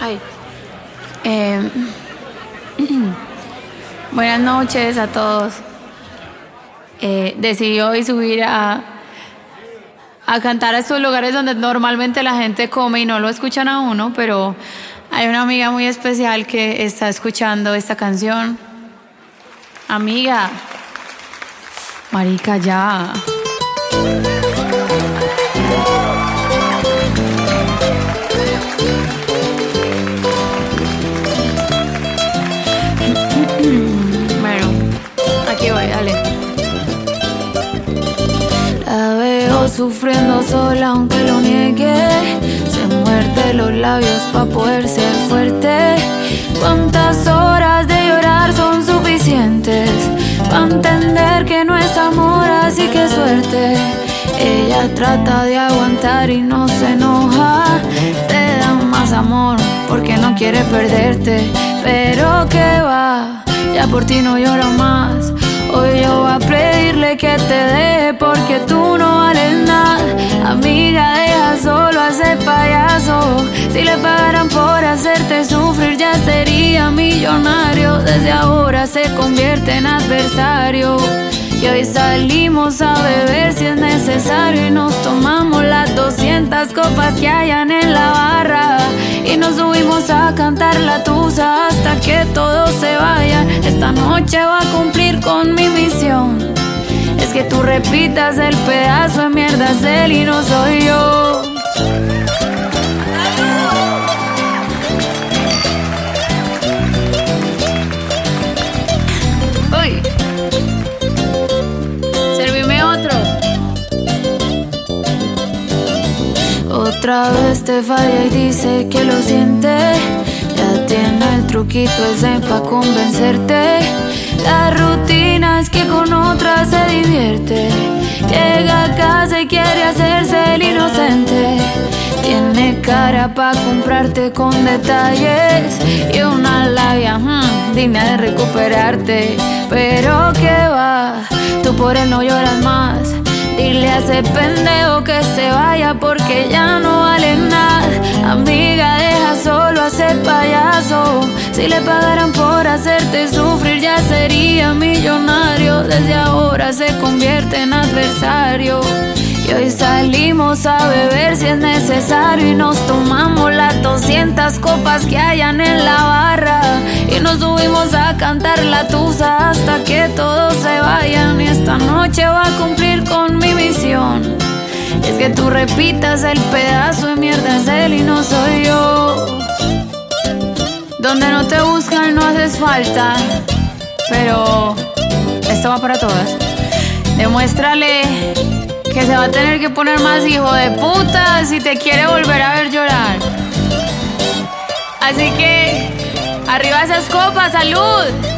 Ay. Eh, buenas noches a todos. Eh, decidí hoy subir a, a cantar a estos lugares donde normalmente la gente come y no lo escuchan a uno, pero hay una amiga muy especial que está escuchando esta canción. Amiga, marica, ya. Sufriendo sola aunque lo niegue. Se muerde los labios para poder ser fuerte. ¿Cuántas horas de llorar son suficientes? Para entender que no es amor, así que suerte. Ella trata de aguantar y no se enoja. Te da más amor porque no quiere perderte. Pero que va, ya por ti no lloro más. Hoy yo voy que te deje porque tú no vales nada. Amiga, deja solo a payaso. Si le pagaran por hacerte sufrir, ya sería millonario. Desde ahora se convierte en adversario. Y hoy salimos a beber si es necesario y nos tomamos las 200 copas que hayan en la barra. Y nos subimos a cantar la tusa hasta que todos se vayan. Esta noche va a cumplir con mi misión. Tú repitas el pedazo de mierda es él y no soy yo. Servime otro. Otra vez te falla y dice que lo siente. Ya tiene el truquito ese pa' convencerte. Quiere hacerse el inocente. Tiene cara pa' comprarte con detalles y una labia hmm, digna de recuperarte. Pero que va, tú por él no lloras más. Dile a ese pendejo que se vaya porque ya no vale nada. Amiga, deja solo a ese payaso. Si le pagaran por hacerte sufrir, ya sería millonario. Desde ahora se convierte en adversario. Y hoy salimos a beber si es necesario y nos tomamos las 200 copas que hayan en la barra. Y nos subimos a cantar la tusa hasta que todos se vayan. Y esta noche va a cumplir con mi misión. Es que tú repitas el pedazo de mierda es él y no soy yo. Donde no te buscan no haces falta. Pero esto va para todas. Demuéstrale que se va a tener que poner más hijo de puta si te quiere volver a ver llorar. Así que, arriba esas copas, salud.